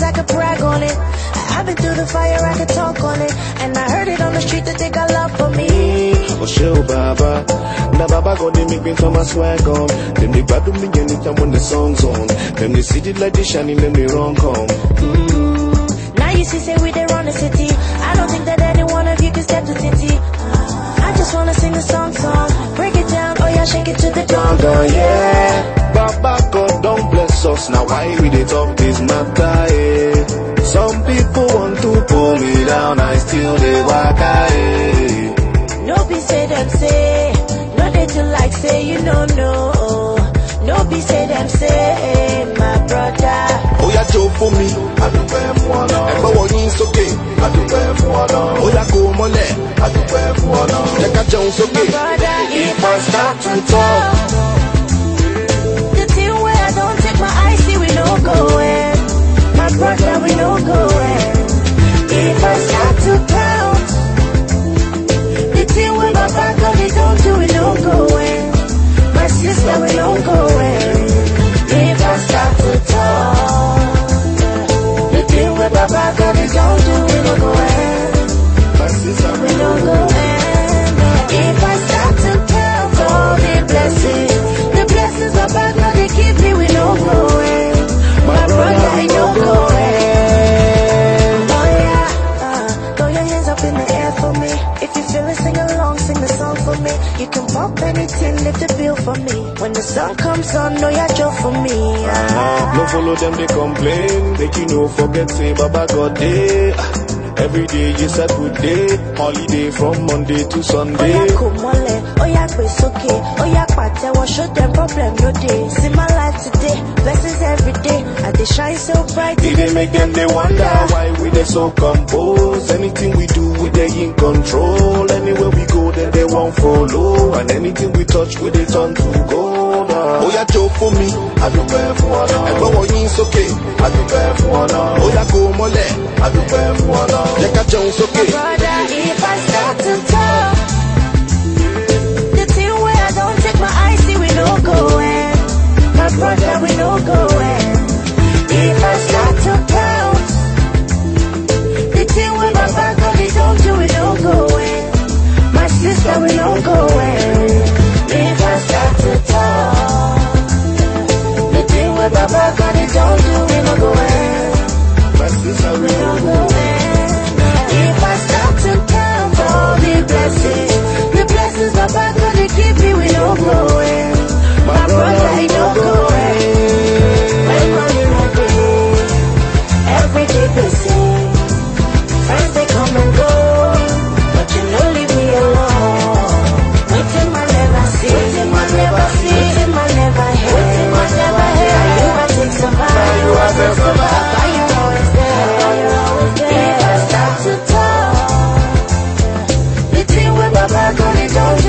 Got blessings, I could brag on it. I've been through the fire, I could talk on it. And I heard it on the street that they got love for me. Oh, show Baba. Now Baba God they make me turn my swag on. Them they bad me anytime when the song's on. Them they see the light they shining, them they run come. Mm, now you see, say we there on the city. I don't think that any one of you can step to Titi. I just wanna sing a song, song. Break it down, oh yeah, shake it to the dawn, dawn, yeah. Baba God don't bless us. Now why we they talk this matter? Eh? Some people want to pull me down, I still they walk eh? No be say them say, no they do like say you no know no. Be say them say, my brother. Ó yá jó fún mi. Adúpẹ́ fún ọ̀nà. Ẹ̀gbọ́n wọ yín sókè. Adúpẹ́ fún ọ̀nà. Ó yá kó mọ́lẹ̀. Adúpẹ́ fún ọ̀nà. Jẹ́ ká jẹun sókè. Brother, if I start to talk, Sun comes on, know your job for me. Ah. No follow them, they complain. Make you no forget, say Baba God day. Every day is a good day. Holiday from Monday to Sunday. Oya kò mọ́lẹ̀, oya sókè, oya pàtẹ́wọ́, show them problem no dey. See my life today, blessings every day. I dey shine so bright, It dey make them they wonder why we dey so composed. Anything we do, we dey in control. Anywhere we go, then they won't follow. And anything we touch, we dey turn to gold. Ó yá jó fún mi, adúpẹ́ fún ọ̀nà. Ẹ̀gbọ́n wọ yín sókè, adúpẹ́ fún ọ̀nà. Ó yá kó o mọ́lẹ̀, adúpẹ́ fún ọ̀nà. Jẹ́ ká jẹun sókè. brother. If I start to don't